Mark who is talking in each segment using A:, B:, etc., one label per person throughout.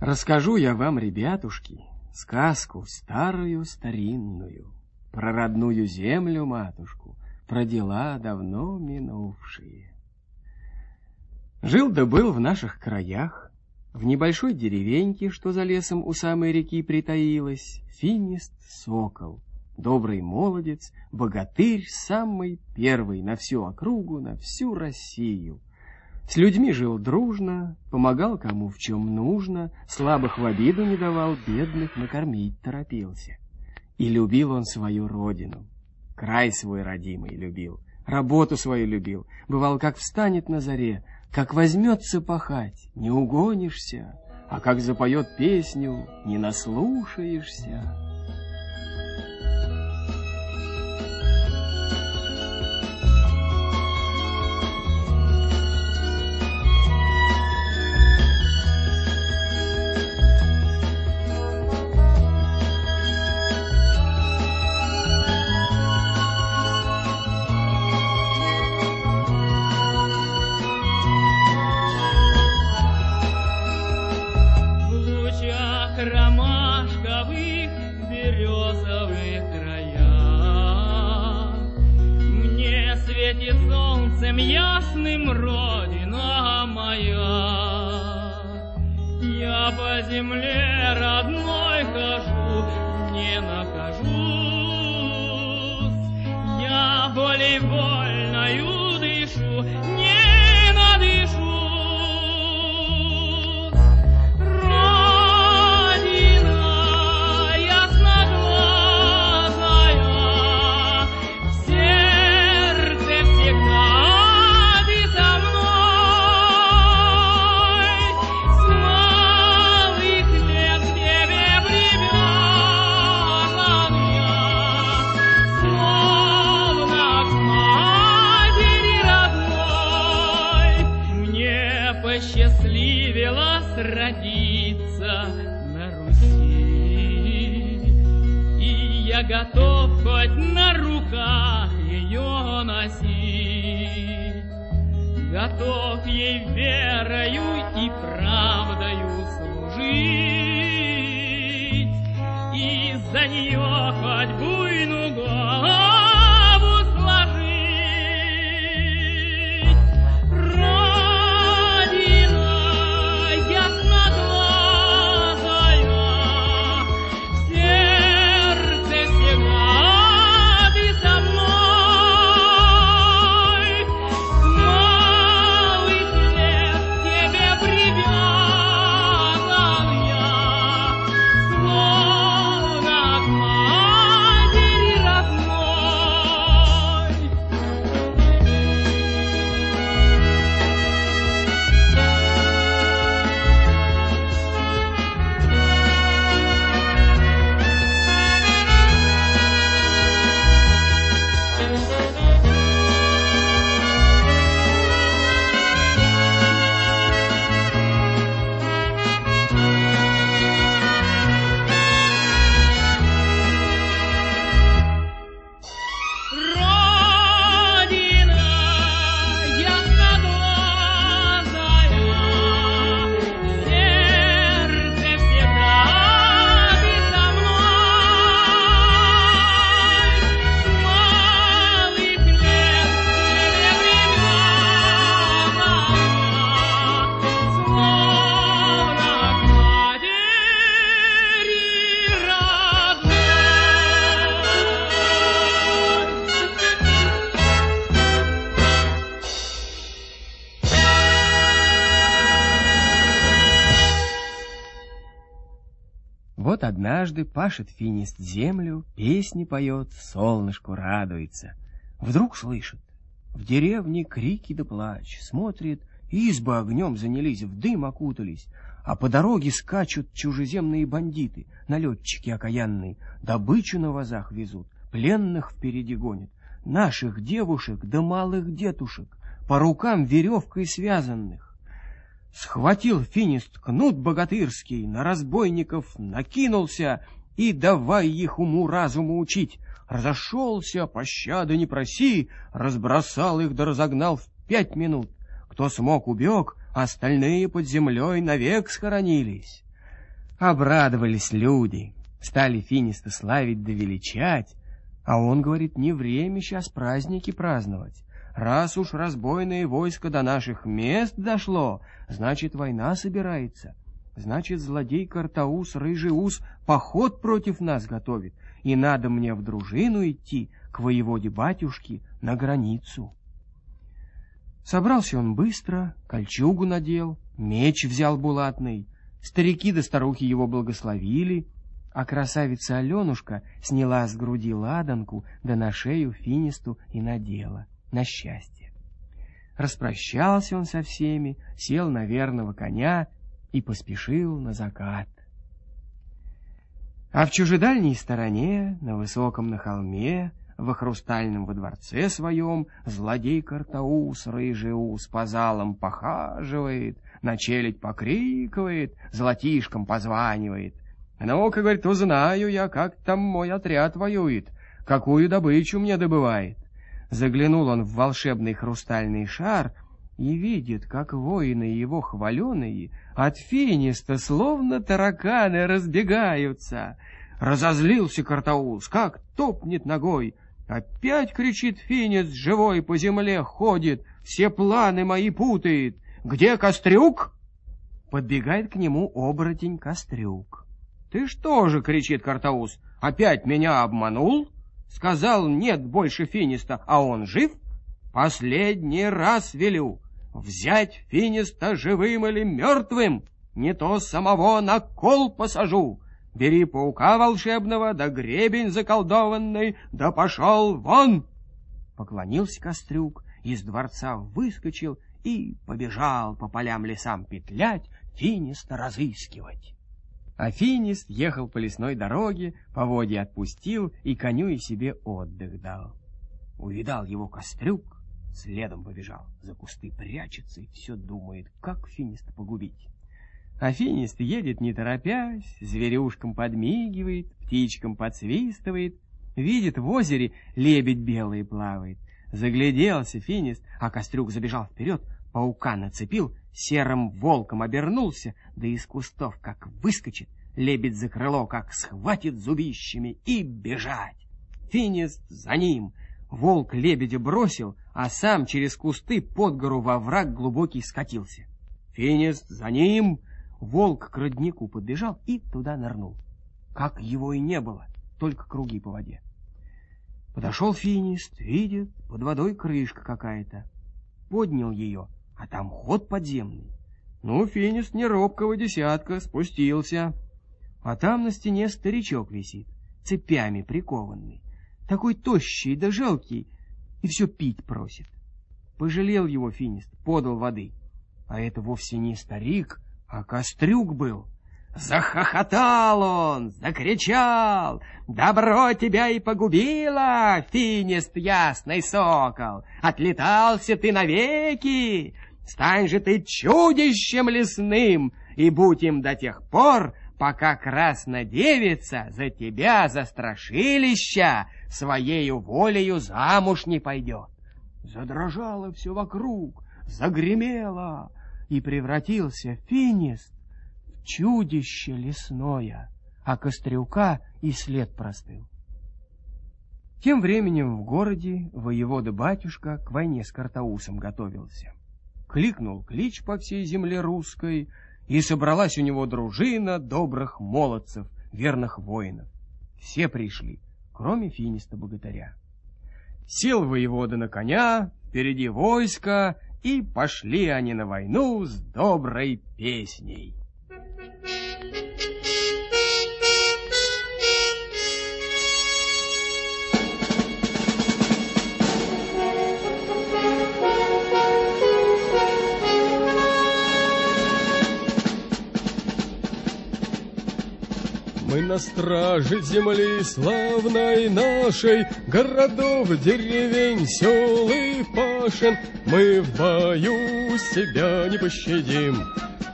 A: Расскажу я вам, ребятушки, сказку старую старинную, про родную землю матушку, про дела давно минувшие. Жил да был в наших краях, в небольшой деревеньке, что за лесом у самой реки притаилась, финист сокол, добрый молодец, богатырь, самый первый на всю округу, на всю Россию. С людьми жил дружно, помогал кому в чем нужно, слабых в обиду не давал, бедных накормить торопился. И любил он свою родину, край свой родимый любил, работу свою любил, бывал, как встанет на заре, как возьмется пахать, не угонишься, а как запоет песню, не наслушаешься.
B: Солнцем ясным родина моя. Я по земле родной хожу, не нахожусь. Я волей вольною готов ей верою и правдою служить, и за нее хоть буйну голову
A: однажды пашет финист землю, песни поет, солнышку радуется. Вдруг слышит, в деревне крики да плач, смотрит, избы огнем занялись, в дым окутались, а по дороге скачут чужеземные бандиты, налетчики окаянные, добычу на вазах везут, пленных впереди гонят, наших девушек да малых детушек, по рукам веревкой связанных. Схватил финист кнут богатырский, на разбойников накинулся и давай их уму-разуму учить. Разошелся, пощады не проси, разбросал их да разогнал в пять минут. Кто смог, убег, остальные под землей навек схоронились. Обрадовались люди, стали Финиста славить да величать, а он говорит, не время сейчас праздники праздновать. Раз уж разбойное войско до наших мест дошло, значит, война собирается. Значит, злодей Картаус, рыжий ус, поход против нас готовит, и надо мне в дружину идти к воеводе батюшке на границу. Собрался он быстро, кольчугу надел, меч взял булатный. Старики да старухи его благословили, а красавица Аленушка сняла с груди ладанку, да на шею финисту и надела — на счастье. Распрощался он со всеми, сел на верного коня и поспешил на закат. А в чужедальней стороне, на высоком на холме, во хрустальном во дворце своем, злодей Картаус, рыжеус, по залам похаживает, на челядь покрикивает, золотишком позванивает. Ну-ка, говорит, узнаю я, как там мой отряд воюет, какую добычу мне добывает. Заглянул он в волшебный хрустальный шар и видит, как воины его хваленые от финиста словно тараканы разбегаются. Разозлился Картаус, как топнет ногой. Опять кричит финист живой по земле ходит, все планы мои путает. Где Кострюк? Подбегает к нему оборотень Кострюк. Ты что же, кричит Картаус, опять меня обманул? Сказал, нет больше Финиста, а он жив? Последний раз велю взять Финиста живым или мертвым, не то самого на кол посажу. Бери паука волшебного, да гребень заколдованный, да пошел вон!» Поклонился Кострюк, из дворца выскочил и побежал по полям лесам петлять, Финиста разыскивать. Афинист ехал по лесной дороге, поводья отпустил и коню и себе отдых дал. Увидал его кострюк, следом побежал, за кусты прячется и все думает, как Финиста погубить. Афинист едет не торопясь, зверюшкам подмигивает, птичкам подсвистывает, видит в озере лебедь белый плавает. Загляделся Финист, а Кострюк забежал вперед, паука нацепил, серым волком обернулся, да из кустов как выскочит, лебедь за крыло как схватит зубищами и бежать. Финист за ним. Волк лебедя бросил, а сам через кусты под гору во враг глубокий скатился. Финист за ним. Волк к роднику подбежал и туда нырнул. Как его и не было, только круги по воде. Подошел Финист, видит, под водой крышка какая-то. Поднял ее, а там ход подземный. Ну, финист неробкого десятка спустился, а там на стене старичок висит, цепями прикованный, такой тощий да жалкий, и все пить просит. Пожалел его финист, подал воды, а это вовсе не старик, а кострюк был. Захохотал он, закричал, «Добро тебя и погубило, финист ясный сокол! Отлетался ты навеки! Стань же ты чудищем лесным, и будь им до тех пор, пока краснодевица за тебя, за страшилища, своею волею замуж не пойдет. Задрожало все вокруг, загремело, и превратился финист в чудище лесное, а кострюка и след простыл. Тем временем в городе воевода-батюшка к войне с Картаусом готовился кликнул клич по всей земле русской, и собралась у него дружина добрых молодцев, верных воинов. Все пришли, кроме финиста-богатыря. Сел воевода на коня, впереди войска, и пошли они на войну с доброй песней.
C: Мы на страже земли славной нашей, Городов, деревень, сел и пашен, Мы в бою себя не пощадим,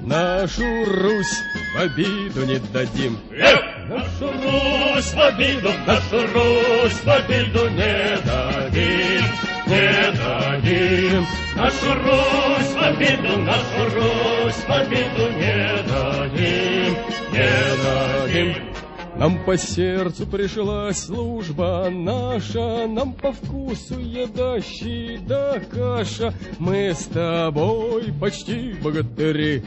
C: Нашу Русь в обиду не дадим.
D: Эх! Нашу Русь в обиду, нашу Русь в обиду не дадим, не дадим. Нашу Русь в обиду, нашу Русь в обиду не дадим, не дадим.
C: Нам по сердцу пришлась служба наша, Нам по вкусу еда, щи да каша. Мы с тобой почти богатыри,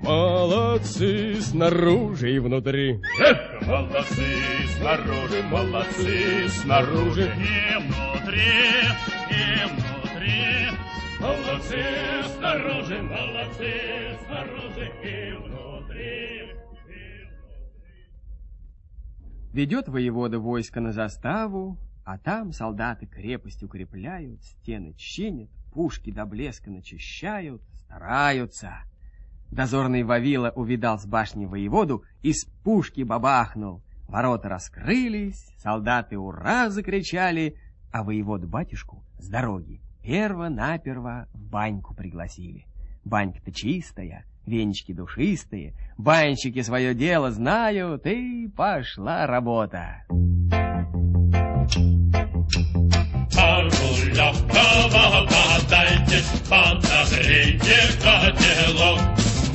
C: Молодцы снаружи и внутри.
D: Эх, молодцы снаружи, молодцы снаружи.
B: И внутри, и внутри.
D: Молодцы снаружи, молодцы снаружи и внутри.
A: Ведет воевода войско на заставу, а там солдаты крепость укрепляют, стены чинят, пушки до блеска начищают, стараются. Дозорный Вавила увидал с башни воеводу и с пушки бабахнул. Ворота раскрылись, солдаты «Ура!» закричали, а воеводу батюшку с дороги перво-наперво в баньку пригласили. Банька-то чистая, венчики душистые, банщики свое дело знают, и пошла работа.
D: Пару легкого подайте, подогрейте котелок.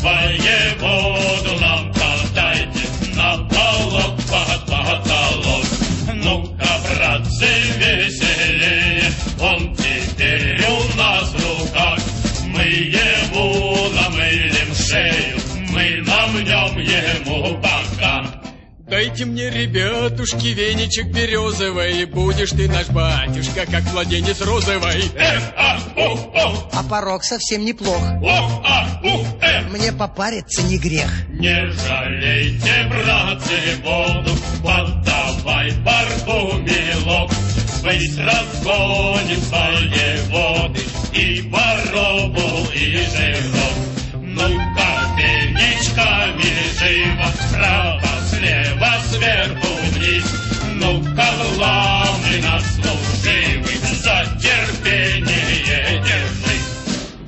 D: Воеводу нам
C: Дайте мне, ребятушки, веничек березовый, Будешь ты наш батюшка, как младенец розовый.
D: А,
E: порог совсем неплох. Мне попариться не грех.
D: Не жалейте, братцы, воду, подавай парку мелок. Быстро разгоним воеводы и воробу, и жирок. Ну-ка, веничками живо, справа, слева, сверху вниз. Ну-ка, главный наш служивый, за терпение держись.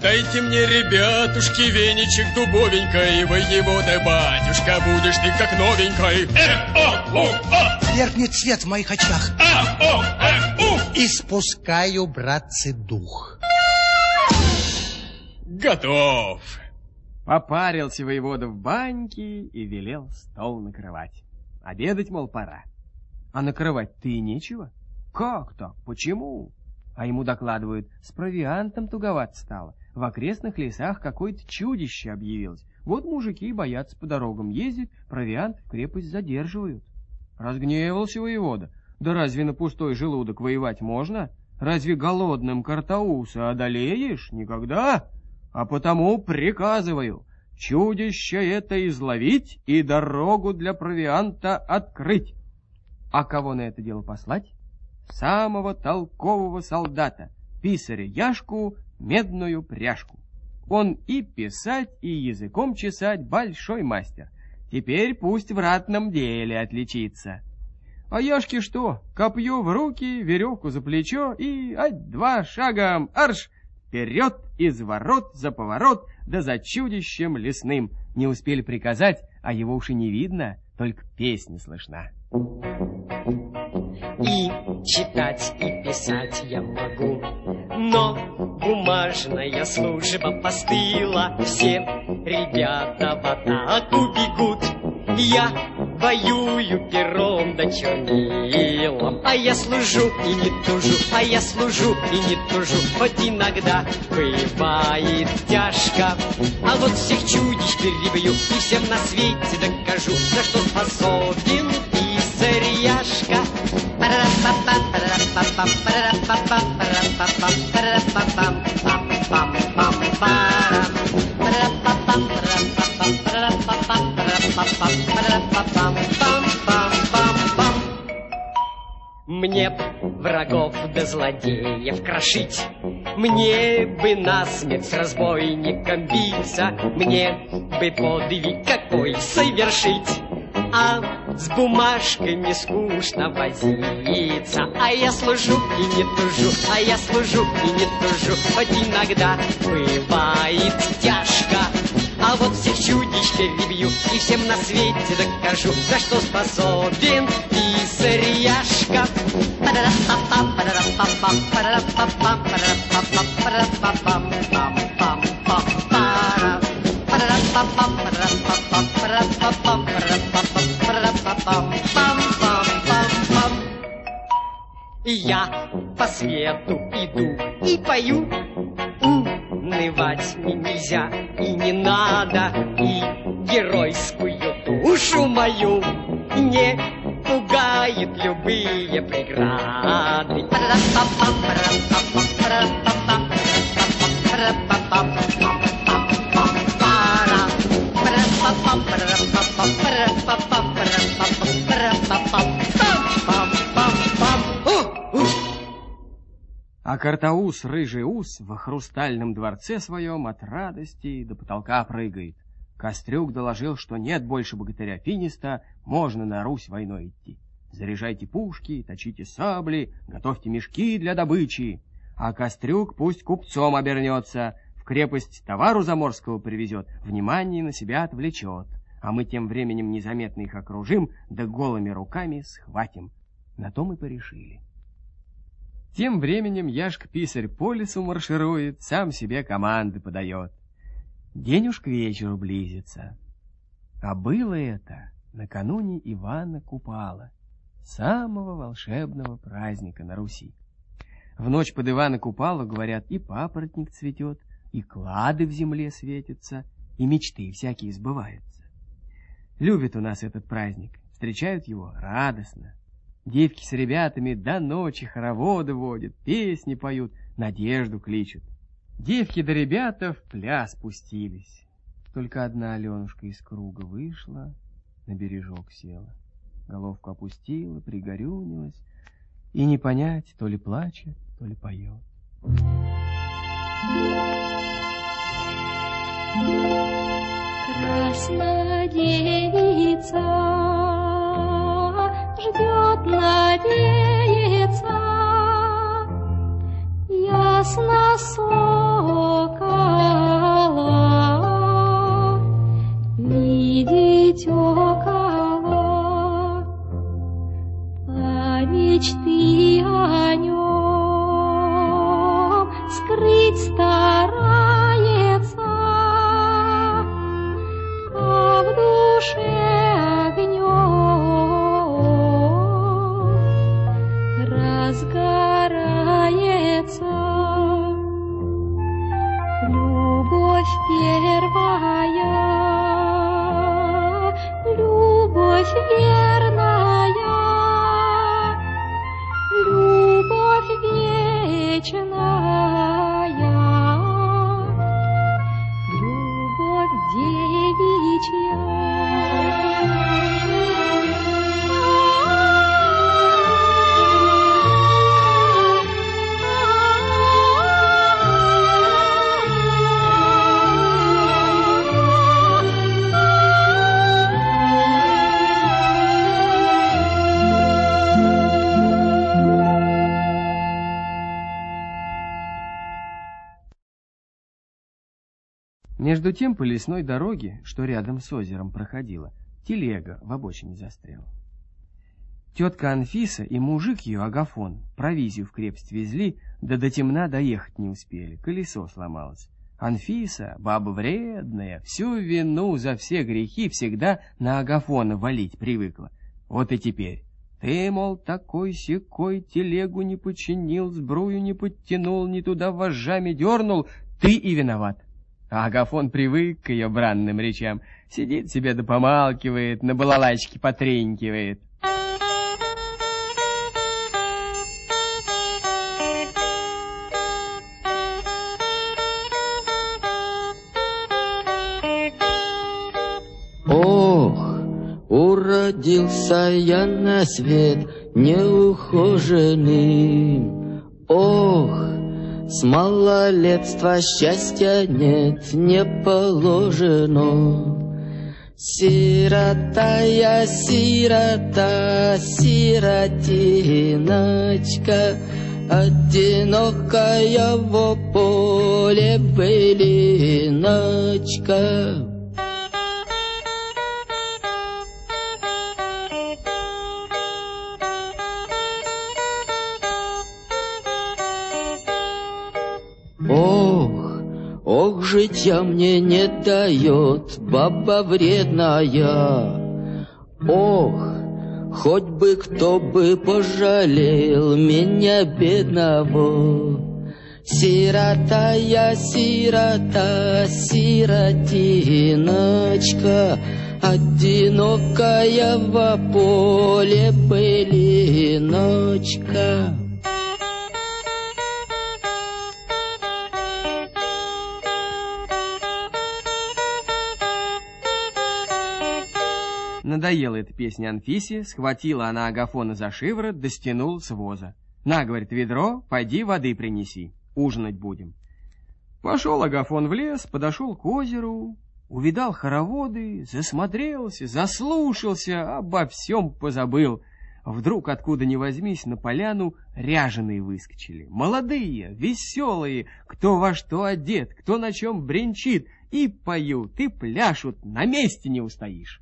C: Дайте мне, ребятушки, веничек дубовенькой, Воевода, батюшка, будешь ты как новенькой.
D: Эх, о, у, о,
E: Верхний цвет в моих очах.
D: а, о, эх, у.
E: И спускаю, братцы, дух.
C: Готов.
A: Попарился воевода в баньке и велел стол накрывать. Обедать, мол, пора. А накрывать-то и нечего. Как так? Почему? А ему докладывают, с провиантом туговато стало. В окрестных лесах какое-то чудище объявилось. Вот мужики боятся по дорогам ездить, провиант в крепость задерживают. Разгневался воевода. Да разве на пустой желудок воевать можно? Разве голодным Картауса одолеешь? Никогда. А потому приказываю чудище это изловить и дорогу для провианта открыть. А кого на это дело послать? Самого толкового солдата, писаря Яшку, медную пряжку. Он и писать, и языком чесать большой мастер. Теперь пусть в ратном деле отличится. А Яшке что? Копье в руки, веревку за плечо и ать два шагом арш! Вперед, из ворот, за поворот, да за чудищем лесным. Не успели приказать, а его уж и не видно, только песня слышна.
F: И читать, и писать я могу, но бумажная служба постыла. Все ребята в атаку бегут. Я воюю пером да чернилом, а я служу и не тужу, а я служу и не тужу, хоть иногда бывает тяжко. А вот всех чудищ перебью и всем на свете докажу, на что способен писарь Яшка. Мне врагов да злодеев крошить, Мне бы насмерть с разбойником биться, Мне бы подвиг какой совершить, А с бумажками скучно возиться. А я служу и не тужу, а я служу и не тужу, Хоть иногда бывает тяжко, а вот всех чудничкой прибью и всем на свете докажу, за что способен писаряшка. Я по свету иду и пою. Унывать нельзя и не надо, и геройскую душу мою не пугает любые преграды.
A: А Картаус, рыжий ус, во хрустальном дворце своем от радости до потолка прыгает. Кострюк доложил, что нет больше богатыря Финиста, можно на Русь войной идти. Заряжайте пушки, точите сабли, готовьте мешки для добычи. А Кострюк пусть купцом обернется, в крепость товару заморского привезет, внимание на себя отвлечет. А мы тем временем незаметно их окружим, да голыми руками схватим. На то мы порешили. Тем временем Яшка-писарь по лесу марширует, сам себе команды подает. День уж к вечеру близится. А было это накануне Ивана Купала, самого волшебного праздника на Руси. В ночь под Ивана Купала, говорят, и папоротник цветет, и клады в земле светятся, и мечты всякие сбываются. Любят у нас этот праздник, встречают его радостно. Девки с ребятами до ночи хороводы водят, песни поют, надежду кличут. Девки да ребята в пляс пустились. Только одна Аленушка из круга вышла, на бережок села. Головку опустила, пригорюнилась, и не понять, то ли плачет, то ли поет.
G: Красная девица ждет, надеется, ясно сокола. Видеть около, а мечты о нем
A: Между тем по лесной дороге, что рядом с озером проходила, телега в обочине застряла. Тетка Анфиса и мужик ее, Агафон, провизию в крепость везли, да до темна доехать не успели, колесо сломалось. Анфиса, баба вредная, всю вину за все грехи всегда на Агафона валить привыкла. Вот и теперь. Ты, мол, такой-сякой телегу не починил, сбрую не подтянул, не туда вожжами дернул, ты и виноват. А Агафон привык к ее бранным речам, сидит себе да помалкивает, на балалайчике потренькивает.
H: Ох, уродился я на свет неухоженным. Ох, с малолетства счастья нет, не положено. Сирота я, сирота, сиротиночка, Одинокая в поле былиночка. Житья мне не дает баба вредная. Ох, Хоть бы кто бы пожалел меня бедного. Сирота я, сирота, сиротиночка, Одинокая в поле пылиночка.
A: Надоела эта песня Анфисе, схватила она Агафона за шиворот, достянул с воза. «На, — говорит, — ведро, пойди воды принеси, ужинать будем». Пошел Агафон в лес, подошел к озеру, увидал хороводы, засмотрелся, заслушался, обо всем позабыл. Вдруг, откуда ни возьмись, на поляну ряженые выскочили. Молодые, веселые, кто во что одет, кто на чем бренчит, и поют, и пляшут, на месте не устоишь.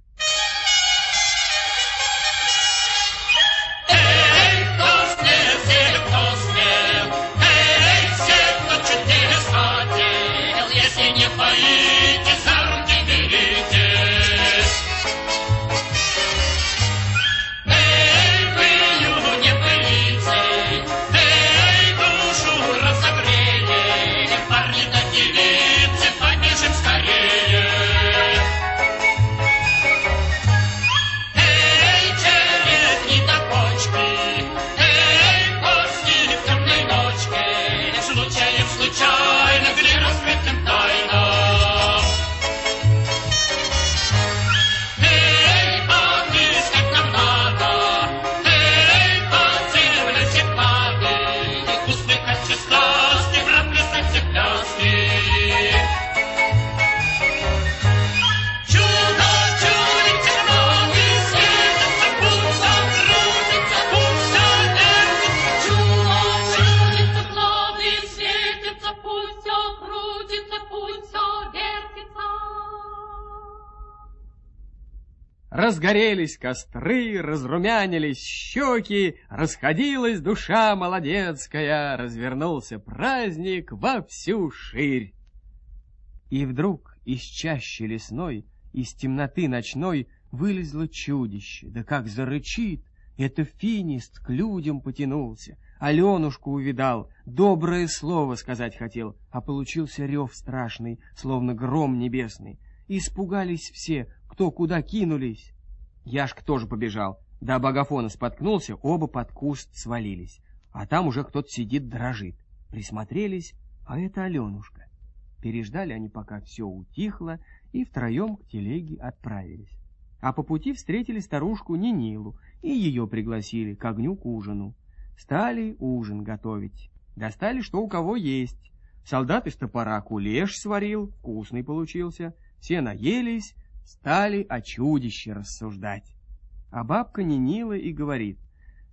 A: Разгорелись костры, разрумянились щеки, Расходилась душа молодецкая, Развернулся праздник во всю ширь. И вдруг из чащи лесной, Из темноты ночной Вылезло чудище, да как зарычит! Это финист к людям потянулся, Аленушку увидал, доброе слово сказать хотел, А получился рев страшный, словно гром небесный. Испугались все, кто куда кинулись. Яшка тоже побежал. До Багафона споткнулся, оба под куст свалились. А там уже кто-то сидит, дрожит. Присмотрелись, а это Аленушка. Переждали они, пока все утихло, и втроем к телеге отправились. А по пути встретили старушку Нинилу, и ее пригласили к огню к ужину. Стали ужин готовить. Достали, что у кого есть. Солдат из топора кулеш сварил, вкусный получился. Все наелись, стали о чудище рассуждать. А бабка Нинила и говорит,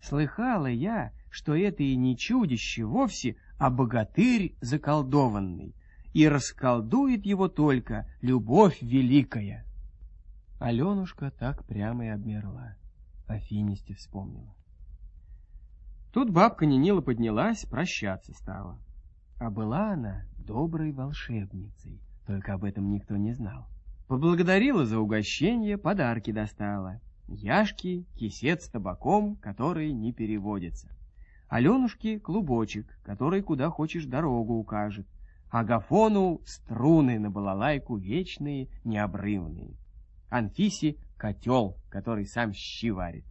A: «Слыхала я, что это и не чудище вовсе, а богатырь заколдованный, и расколдует его только любовь великая». Аленушка так прямо и обмерла, о Финисте вспомнила. Тут бабка Нинила поднялась, прощаться стала. А была она доброй волшебницей, только об этом никто не знал. Поблагодарила за угощение, подарки достала. Яшки, кисет с табаком, который не переводится. Аленушке клубочек, который куда хочешь дорогу укажет. Агафону струны на балалайку вечные, необрывные. Анфисе котел, который сам щи варит.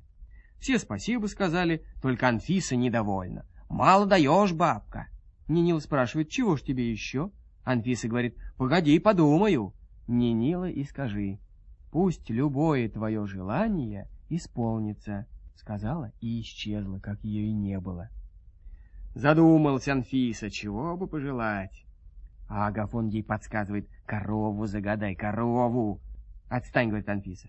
A: Все спасибо сказали, только Анфиса недовольна. «Мало даешь, бабка!» Нинил спрашивает, чего ж тебе еще? Анфиса говорит, погоди, подумаю. Нинила и скажи, пусть любое твое желание исполнится, сказала и исчезла, как ее и не было. Задумался Анфиса, чего бы пожелать. А Агафон ей подсказывает, корову загадай, корову. Отстань, говорит Анфиса.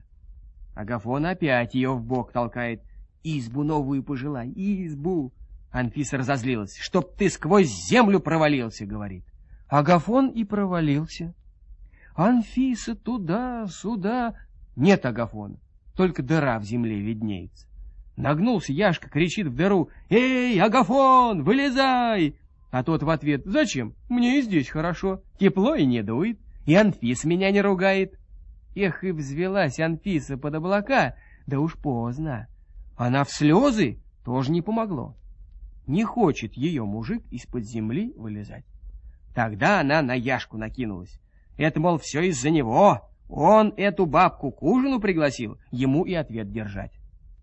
A: Агафон опять ее в бок толкает. Избу новую пожелай, избу. Анфиса разозлилась. Чтоб ты сквозь землю провалился, говорит. Агафон и провалился. Анфиса туда-сюда. Нет Агафона, только дыра в земле виднеется. Нагнулся Яшка, кричит в дыру. «Эй, Агафон, вылезай!» А тот в ответ. «Зачем? Мне и здесь хорошо. Тепло и не дует. И Анфиса меня не ругает». Эх, и взвелась Анфиса под облака, да уж поздно. Она в слезы тоже не помогло. Не хочет ее мужик из-под земли вылезать. Тогда она на Яшку накинулась. Это, мол, все из-за него. Он эту бабку к ужину пригласил, ему и ответ держать.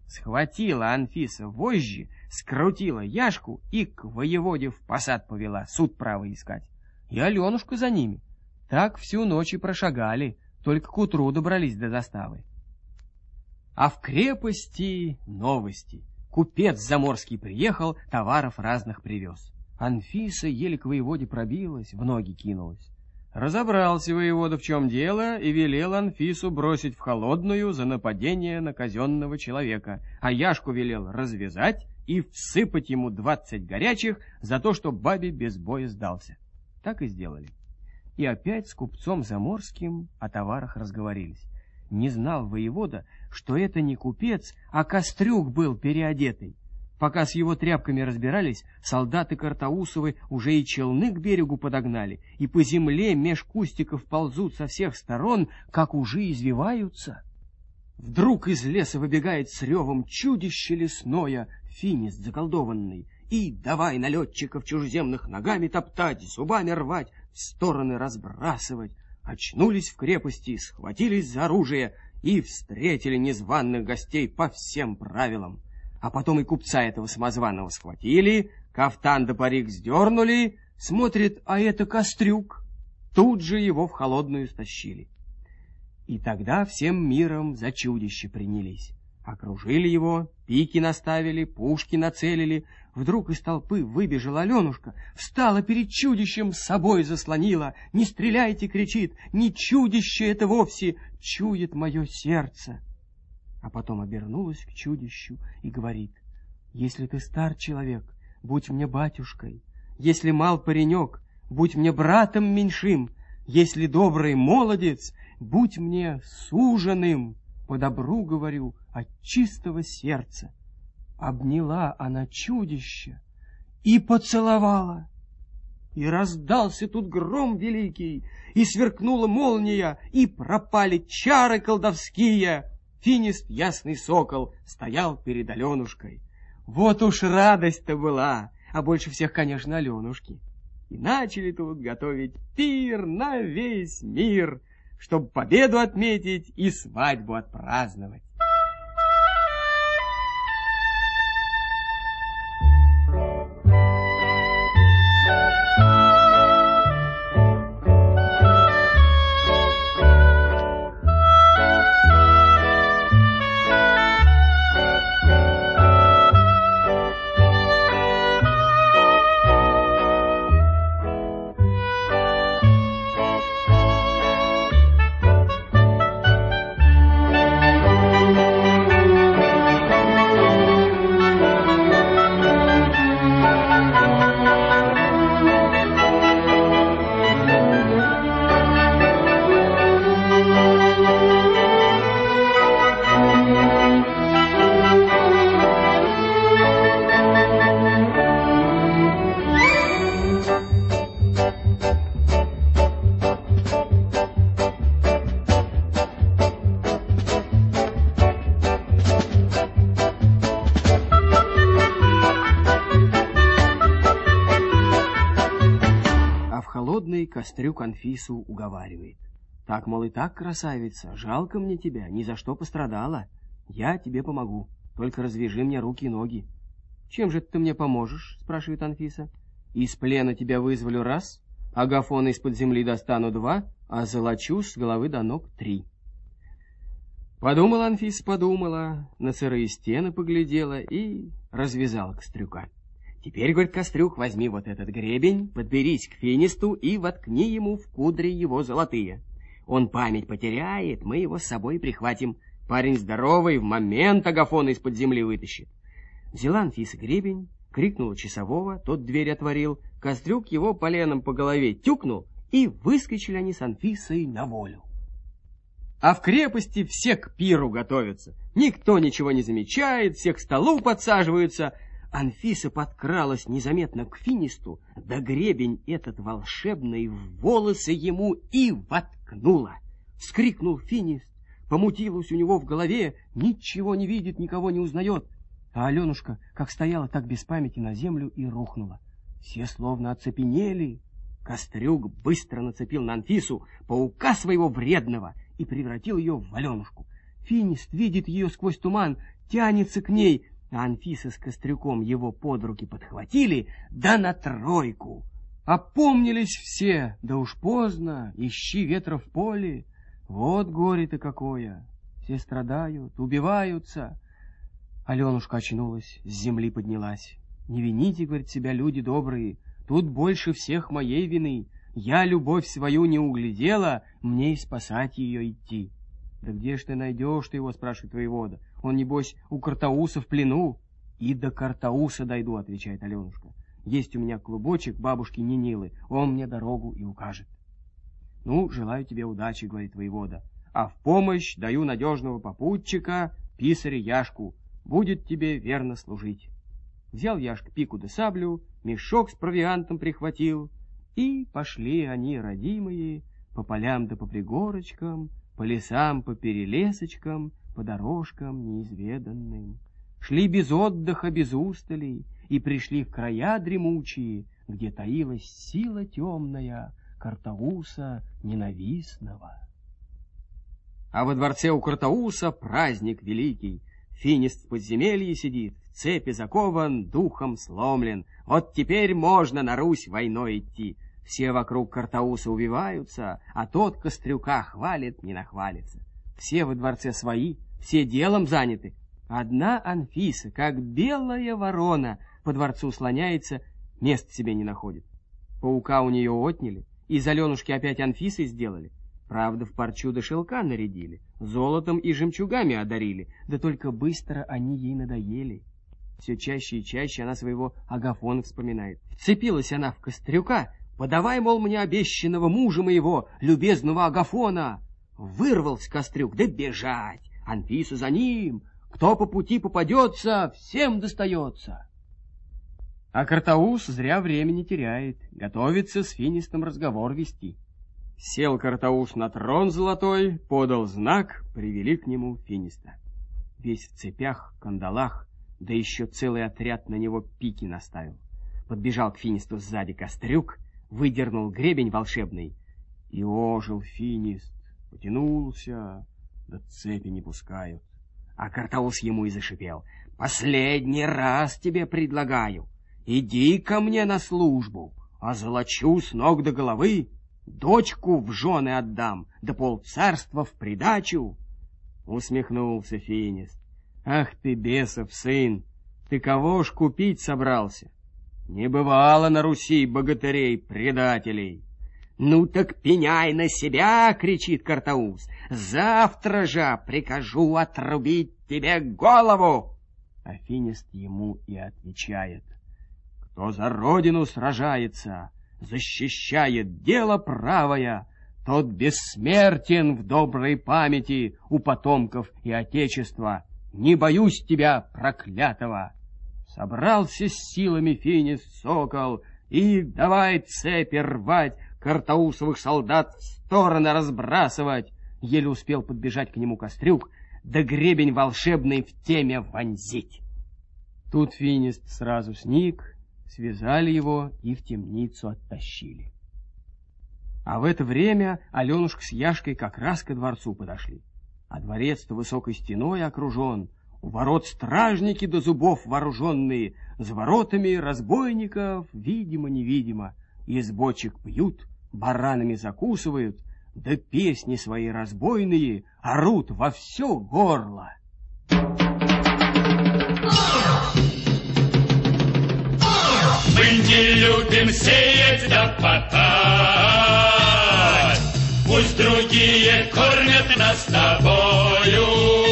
A: Схватила Анфиса вожжи, скрутила Яшку и к воеводе в посад повела, суд право искать. И Аленушка за ними. Так всю ночь и прошагали, только к утру добрались до заставы. А в крепости новости. Купец заморский приехал, товаров разных привез. Анфиса еле к воеводе пробилась, в ноги кинулась. Разобрался воевода, в чем дело, и велел Анфису бросить в холодную за нападение на казенного человека, а Яшку велел развязать и всыпать ему двадцать горячих за то, что бабе без боя сдался. Так и сделали. И опять с купцом Заморским о товарах разговорились. Не знал воевода, что это не купец, а кострюк был переодетый. Пока с его тряпками разбирались, солдаты Картаусовы уже и челны к берегу подогнали, и по земле меж кустиков ползут со всех сторон, как уже извиваются. Вдруг из леса выбегает с ревом чудище лесное, финист заколдованный, и давай налетчиков чужеземных ногами топтать, зубами рвать, в стороны разбрасывать. Очнулись в крепости, схватились за оружие и встретили незваных гостей по всем правилам а потом и купца этого самозваного схватили, кафтан да парик сдернули, смотрит, а это кострюк. Тут же его в холодную стащили. И тогда всем миром за чудище принялись. Окружили его, пики наставили, пушки нацелили. Вдруг из толпы выбежала Аленушка, встала перед чудищем, с собой заслонила. «Не стреляйте!» — кричит. «Не чудище это вовсе, чует мое сердце!» А потом обернулась к чудищу и говорит, «Если ты стар человек, будь мне батюшкой, если мал паренек, будь мне братом меньшим, если добрый молодец, будь мне суженым, по добру говорю, от чистого сердца». Обняла она чудище и поцеловала. И раздался тут гром великий, и сверкнула молния, и пропали чары колдовские — Финист, ясный сокол, стоял перед Аленушкой. Вот уж радость-то была, а больше всех, конечно, Аленушки. И начали тут готовить пир на весь мир, чтобы победу отметить и свадьбу отпраздновать. Анфису уговаривает. Так, мол, и так, красавица, жалко мне тебя, ни за что пострадала. Я тебе помогу, только развяжи мне руки и ноги. Чем же ты мне поможешь? спрашивает Анфиса. Из плена тебя вызволю раз, агафона из-под земли достану два, а золочу с головы до ног три. Подумала Анфиса, подумала, на сырые стены поглядела и развязала Кострюка. Теперь, говорит Кострюк, возьми вот этот гребень, подберись к финисту и воткни ему в кудри его золотые. Он память потеряет, мы его с собой прихватим. Парень здоровый, в момент агафона из-под земли вытащит. Взяла Анфиса гребень, крикнула часового, тот дверь отворил, Кострюк его поленом по голове тюкнул, и выскочили они с Анфисой на волю. А в крепости все к пиру готовятся. Никто ничего не замечает, все к столу подсаживаются, Анфиса подкралась незаметно к финисту, да гребень этот волшебный в волосы ему и воткнула. Вскрикнул финист, помутилось у него в голове, ничего не видит, никого не узнает. А Аленушка как стояла, так без памяти на землю и рухнула. Все словно оцепенели. Кострюк быстро нацепил на Анфису паука своего вредного и превратил ее в Аленушку. Финист видит ее сквозь туман, тянется к ней, а Анфиса с Кострюком его под руки подхватили, да на тройку. Опомнились все, да уж поздно, ищи ветра в поле. Вот горе-то какое. Все страдают, убиваются. Аленушка очнулась, с земли поднялась. «Не вините, — говорит себя, — люди добрые, тут больше всех моей вины. Я любовь свою не углядела, мне и спасать ее идти». «Да где ж ты найдешь ты его?» — спрашивает воевода. «Он, небось, у Картауса в плену». «И до Картауса дойду», — отвечает Аленушка. «Есть у меня клубочек бабушки Нинилы, он мне дорогу и укажет». «Ну, желаю тебе удачи», — говорит воевода. «А в помощь даю надежного попутчика, писаря Яшку. Будет тебе верно служить». Взял Яшка пику да саблю, мешок с провиантом прихватил, и пошли они, родимые, по полям да по пригорочкам, по лесам, по перелесочкам, по дорожкам неизведанным. Шли без отдыха, без устали, и пришли в края дремучие, где таилась сила темная Картауса ненавистного. А во дворце у Картауса праздник великий. Финист в подземелье сидит, в цепи закован, духом сломлен. Вот теперь можно на Русь войной идти. Все вокруг Картауса убиваются, а тот Кострюка хвалит, не нахвалится. Все во дворце свои, все делом заняты. Одна Анфиса, как белая ворона, по дворцу слоняется, мест себе не находит. Паука у нее отняли, из Аленушки опять Анфисой сделали. Правда, в парчу до шелка нарядили, золотом и жемчугами одарили, да только быстро они ей надоели. Все чаще и чаще она своего Агафона вспоминает. Вцепилась она в Кострюка, Подавай, мол, мне обещанного мужа моего, любезного Агафона. Вырвался Кострюк, да бежать. Анфиса за ним. Кто по пути попадется, всем достается. А Картаус зря времени теряет, готовится с Финистом разговор вести. Сел Картаус на трон золотой, подал знак, привели к нему Финиста. Весь в цепях, кандалах, да еще целый отряд на него пики наставил. Подбежал к Финисту сзади Кострюк, выдернул гребень волшебный, и ожил финист, потянулся, да цепи не пускают. А Картаус ему и зашипел. «Последний раз тебе предлагаю, иди ко мне на службу, а золочу с ног до головы, дочку в жены отдам, да полцарства в придачу». Усмехнулся Финист. «Ах ты, бесов сын, ты кого ж купить собрался?» Не бывало на Руси богатырей-предателей. «Ну так пеняй на себя!» — кричит Картаус. «Завтра же прикажу отрубить тебе голову!» Афинист ему и отвечает. «Кто за родину сражается, защищает дело правое, тот бессмертен в доброй памяти у потомков и отечества. Не боюсь тебя, проклятого!» Собрался с силами Финис сокол, и давай цепи рвать, картаусовых солдат в стороны разбрасывать. Еле успел подбежать к нему Кострюк, да гребень волшебный в теме вонзить. Тут Финист сразу сник, связали его и в темницу оттащили. А в это время Аленушка с Яшкой как раз ко дворцу подошли. А дворец-то высокой стеной окружен — у ворот стражники до зубов вооруженные, За воротами разбойников, видимо-невидимо. Из бочек пьют, баранами закусывают, Да песни свои разбойные орут во все горло.
D: Мы не любим сеять да потать, Пусть другие кормят нас тобою,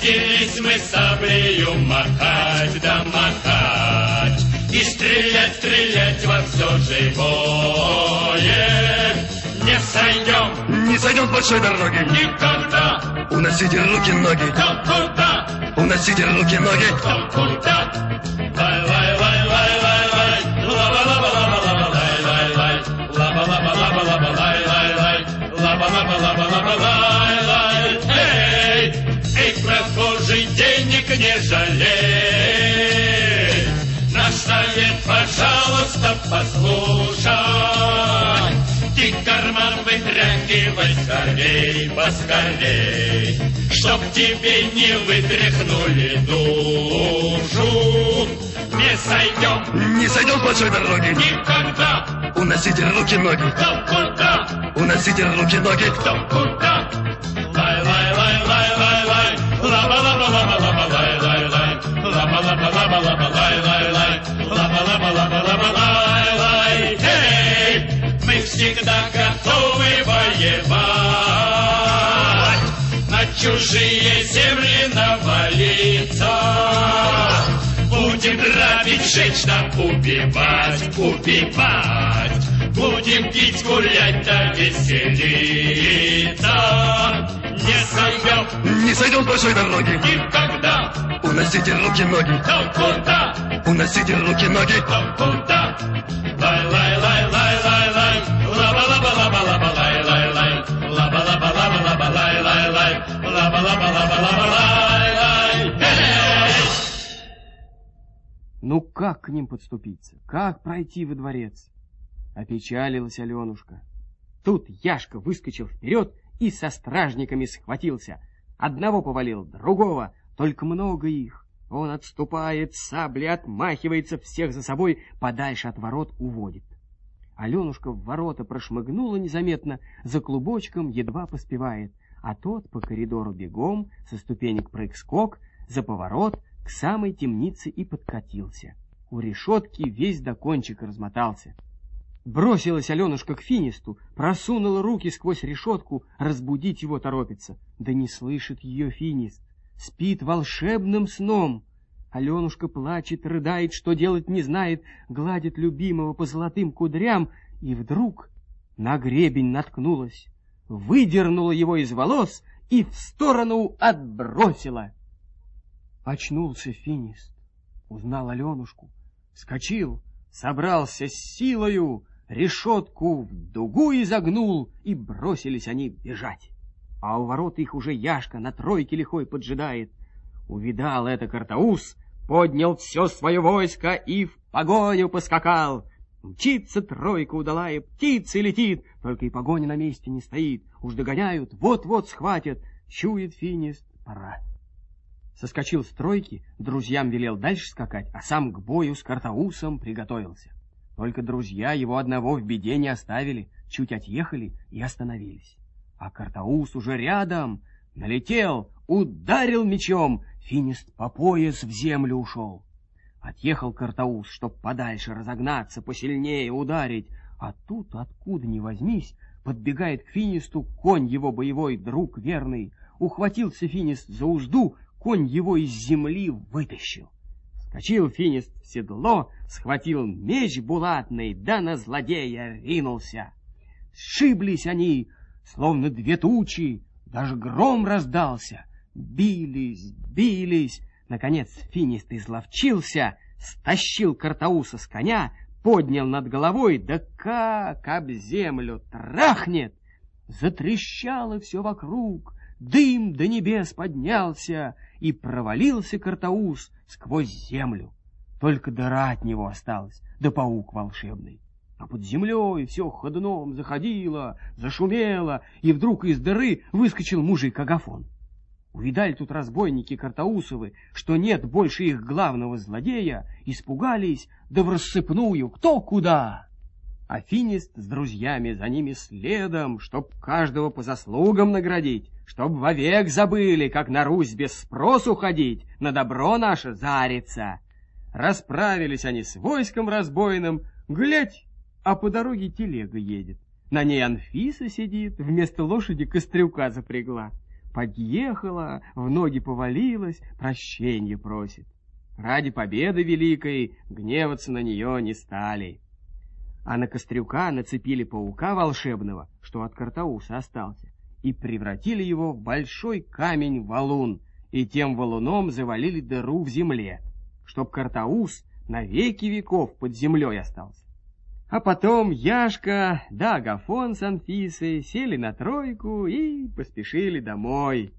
D: Родились мы саблею махать да махать И стрелять, стрелять во все живое. Не сойдем
I: Не сойдем с большой дороги.
D: Никогда.
I: Уносите руки, ноги.
D: Кто куда?
I: Уносите руки, ноги.
D: Кто куда не жалей. Наш совет, пожалуйста, послушай. Ты карман вытряхивай скорей, поскорей, Чтоб тебе не вытряхнули душу. Не сойдем
I: Не сойдем с большой дороги.
D: никогда,
I: Уносите руки-ноги.
D: кто куда,
I: Уносите руки-ноги.
D: кто куда. Лай, лай, лай, лай, лай, лай, лаба, лаба, лаба, лаба, лаба, лай, лай, лай, лаба, лаба, лаба, лаба, лай, лай. Эй, мы всегда готовы воевать, на чужие земли навалиться. Будем грабить, жечь нам убивать, убивать. Будем пить, гулять, да веселиться. Не сойдем
I: Не сойдем с большой дороги.
D: никогда.
I: Уносите руки-ноги.
D: Кто куда,
I: Уносите руки-ноги.
D: кто куда. Лай, лай, лай, лай, лай, лай. Лаба, лаба, лаба, лаба, лай, лай, лай. Лаба, лаба, лаба, лаба, лай, лай, лай. Лаба, лаба, лаба, лаба, лай, лай.
A: Ну как к ним подступиться? Как пройти во дворец? Опечалилась Аленушка. Тут Яшка выскочил вперед и со стражниками схватился. Одного повалил, другого, только много их. Он отступает, сабли отмахивается, всех за собой подальше от ворот уводит. Аленушка в ворота прошмыгнула незаметно, за клубочком едва поспевает, а тот по коридору бегом, со ступенек прыг-скок, за поворот, к самой темнице и подкатился. У решетки весь до кончика размотался. Бросилась Аленушка к Финисту, просунула руки сквозь решетку, разбудить его торопится. Да не слышит ее Финист, спит волшебным сном. Аленушка плачет, рыдает, что делать не знает, гладит любимого по золотым кудрям, и вдруг на гребень наткнулась, выдернула его из волос и в сторону отбросила. Очнулся Финист, узнал Аленушку, вскочил, собрался с силою, решетку в дугу изогнул, и бросились они бежать. А у ворот их уже Яшка на тройке лихой поджидает. Увидал это Картаус, поднял все свое войско и в погоню поскакал. Мчится тройка удалая, птица летит, только и погоня на месте не стоит. Уж догоняют, вот-вот схватят, чует Финист, пора. Соскочил с тройки, друзьям велел дальше скакать, а сам к бою с Картаусом приготовился. Только друзья его одного в беде не оставили, чуть отъехали и остановились. А Картаус уже рядом, налетел, ударил мечом, Финист по пояс в землю ушел. Отъехал Картаус, чтоб подальше разогнаться, посильнее ударить, а тут, откуда ни возьмись, подбегает к Финисту конь его боевой друг верный. Ухватился Финист за узду, конь его из земли вытащил. Скочил Финист в седло, схватил меч булатный, да на злодея ринулся. Сшиблись они, словно две тучи, даже гром раздался. Бились, бились. Наконец Финист изловчился, стащил Картауса с коня, поднял над головой, да как об землю трахнет! Затрещало все вокруг, дым до небес поднялся, и провалился Картаус сквозь землю. Только дыра от него осталась, да паук волшебный. А под землей все ходуном заходило, зашумело, и вдруг из дыры выскочил мужик Агафон. Увидали тут разбойники Картаусовы, что нет больше их главного злодея, испугались, да в рассыпную, кто куда. А Финист с друзьями за ними следом, чтоб каждого по заслугам наградить, чтоб вовек забыли, как на Русь без спросу ходить, на добро наше зариться. Расправились они с войском разбойным, глядь, а по дороге телега едет. На ней Анфиса сидит, вместо лошади кострюка запрягла. Подъехала, в ноги повалилась, прощенье просит. Ради победы великой гневаться на нее не стали. А на кострюка нацепили паука волшебного, что от Картауса остался, и превратили его в большой камень-валун, и тем валуном завалили дыру в земле, чтоб Картаус на веки веков под землей остался. А потом Яшка да Агафон с Анфисой сели на тройку и поспешили домой.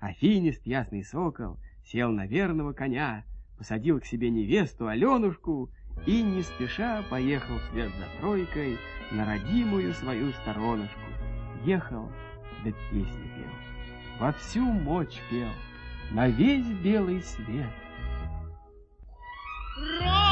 A: А Финист, ясный сокол, сел на верного коня, посадил к себе невесту Аленушку и не спеша поехал вслед за тройкой на родимую свою сторонушку. Ехал, да песни пел, во всю мочь пел, на весь белый свет.
B: Ра!